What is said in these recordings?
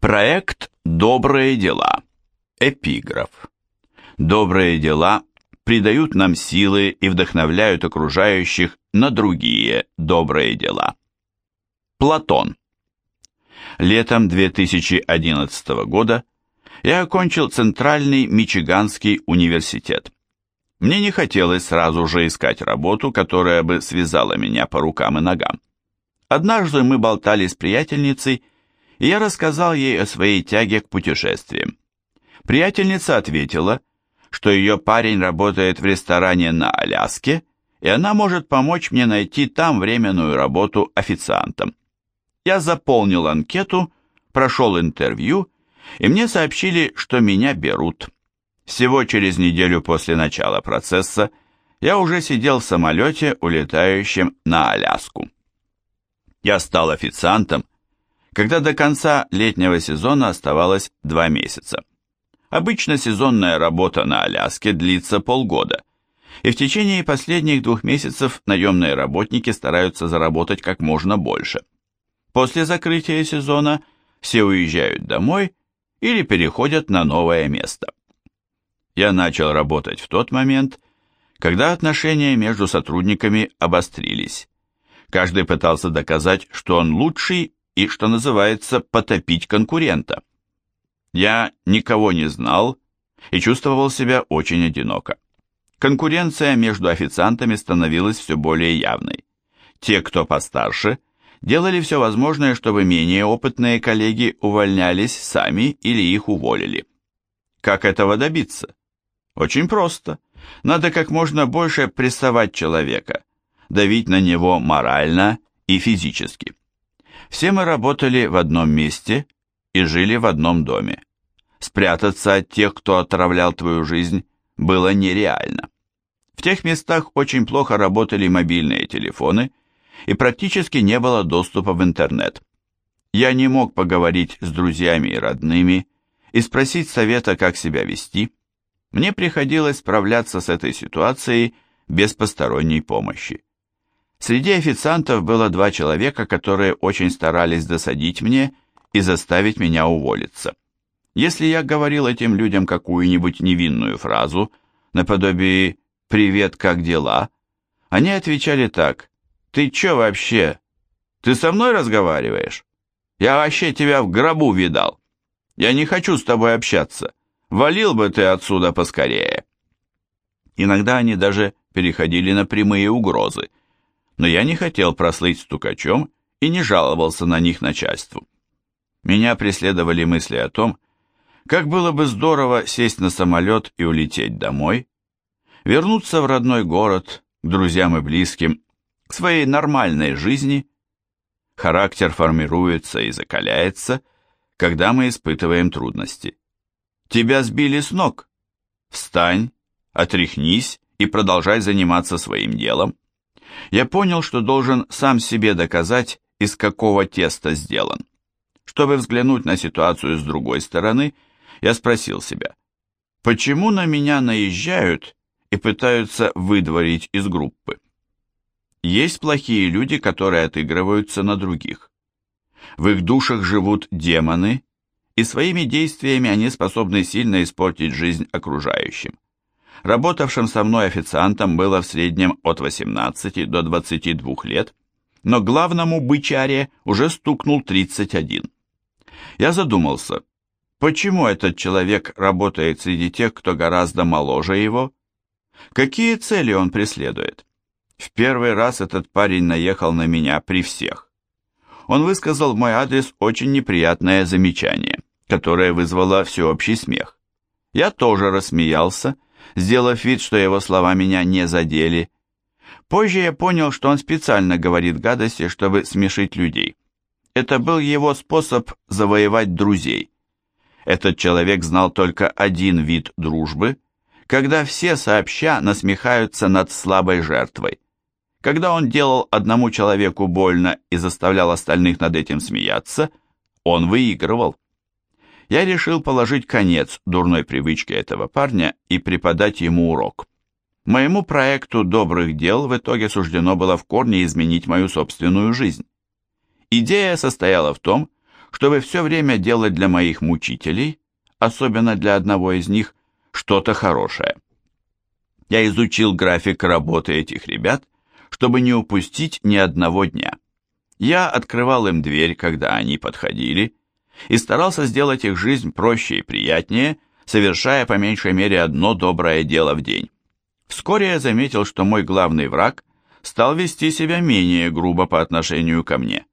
Проект «Добрые дела». Эпиграф. Добрые дела придают нам силы и вдохновляют окружающих на другие добрые дела. Платон. Летом 2011 года я окончил Центральный Мичиганский университет. Мне не хотелось сразу же искать работу, которая бы связала меня по рукам и ногам. Однажды мы болтали с приятельницей, и я рассказал ей о своей тяге к путешествиям. Приятельница ответила, что ее парень работает в ресторане на Аляске, и она может помочь мне найти там временную работу официантом. Я заполнил анкету, прошел интервью, и мне сообщили, что меня берут. Всего через неделю после начала процесса я уже сидел в самолете, улетающем на Аляску. Я стал официантом, когда до конца летнего сезона оставалось два месяца. Обычно сезонная работа на Аляске длится полгода, и в течение последних двух месяцев наемные работники стараются заработать как можно больше. После закрытия сезона все уезжают домой или переходят на новое место. Я начал работать в тот момент, когда отношения между сотрудниками обострились. Каждый пытался доказать, что он лучший и, что называется, потопить конкурента. Я никого не знал и чувствовал себя очень одиноко. Конкуренция между официантами становилась все более явной. Те, кто постарше, делали все возможное, чтобы менее опытные коллеги увольнялись сами или их уволили. Как этого добиться? Очень просто. Надо как можно больше прессовать человека, давить на него морально и физически. Все мы работали в одном месте и жили в одном доме. Спрятаться от тех, кто отравлял твою жизнь, было нереально. В тех местах очень плохо работали мобильные телефоны, и практически не было доступа в интернет. Я не мог поговорить с друзьями и родными и спросить совета, как себя вести. Мне приходилось справляться с этой ситуацией без посторонней помощи. Среди официантов было два человека, которые очень старались досадить мне и заставить меня уволиться. Если я говорил этим людям какую-нибудь невинную фразу, наподобие «Привет, как дела?», они отвечали так «Ты чё вообще? Ты со мной разговариваешь? Я вообще тебя в гробу видал. Я не хочу с тобой общаться. Валил бы ты отсюда поскорее». Иногда они даже переходили на прямые угрозы, но я не хотел прослыть стукачом и не жаловался на них начальству. Меня преследовали мысли о том, как было бы здорово сесть на самолет и улететь домой, вернуться в родной город, к друзьям и близким, к своей нормальной жизни. Характер формируется и закаляется, когда мы испытываем трудности. Тебя сбили с ног. Встань, отряхнись и продолжай заниматься своим делом. Я понял, что должен сам себе доказать, из какого теста сделан. Чтобы взглянуть на ситуацию с другой стороны, я спросил себя, почему на меня наезжают и пытаются выдворить из группы? Есть плохие люди, которые отыгрываются на других. В их душах живут демоны, и своими действиями они способны сильно испортить жизнь окружающим. Работавшим со мной официантом было в среднем от 18 до 22 лет, но главному бычаре уже стукнул 31. Я задумался, почему этот человек работает среди тех, кто гораздо моложе его? Какие цели он преследует? В первый раз этот парень наехал на меня при всех. Он высказал в мой адрес очень неприятное замечание, которое вызвало всеобщий смех. Я тоже рассмеялся, сделав вид, что его слова меня не задели. Позже я понял, что он специально говорит гадости, чтобы смешить людей. Это был его способ завоевать друзей. Этот человек знал только один вид дружбы, когда все сообща насмехаются над слабой жертвой. Когда он делал одному человеку больно и заставлял остальных над этим смеяться, он выигрывал. Я решил положить конец дурной привычке этого парня и преподать ему урок. Моему проекту добрых дел в итоге суждено было в корне изменить мою собственную жизнь. Идея состояла в том, чтобы все время делать для моих мучителей, особенно для одного из них, что-то хорошее. Я изучил график работы этих ребят, чтобы не упустить ни одного дня. Я открывал им дверь, когда они подходили, и старался сделать их жизнь проще и приятнее, совершая по меньшей мере одно доброе дело в день. Вскоре я заметил, что мой главный враг стал вести себя менее грубо по отношению ко мне.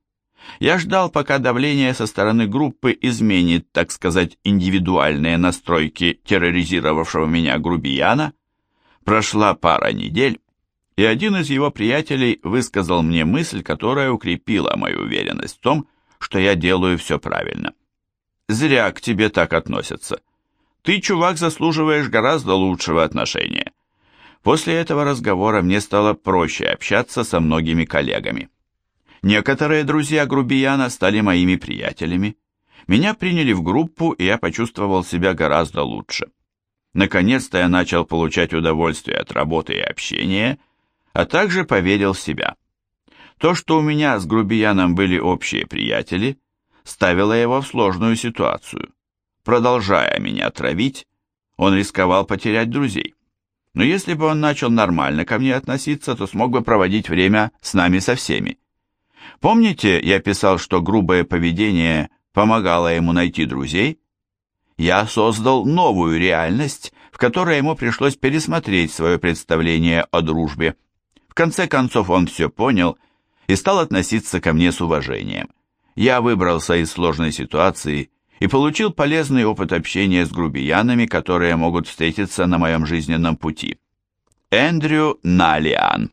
Я ждал, пока давление со стороны группы изменит, так сказать, индивидуальные настройки терроризировавшего меня грубияна. Прошла пара недель, и один из его приятелей высказал мне мысль, которая укрепила мою уверенность в том, что я делаю все правильно. «Зря к тебе так относятся. Ты, чувак, заслуживаешь гораздо лучшего отношения». После этого разговора мне стало проще общаться со многими коллегами. Некоторые друзья Грубияна стали моими приятелями. Меня приняли в группу, и я почувствовал себя гораздо лучше. Наконец-то я начал получать удовольствие от работы и общения, а также поверил в себя. То, что у меня с Грубияном были общие приятели, ставило его в сложную ситуацию. Продолжая меня травить, он рисковал потерять друзей. Но если бы он начал нормально ко мне относиться, то смог бы проводить время с нами со всеми. Помните, я писал, что грубое поведение помогало ему найти друзей? Я создал новую реальность, в которой ему пришлось пересмотреть свое представление о дружбе. В конце концов он все понял и стал относиться ко мне с уважением. Я выбрался из сложной ситуации и получил полезный опыт общения с грубиянами, которые могут встретиться на моем жизненном пути. Эндрю Налиан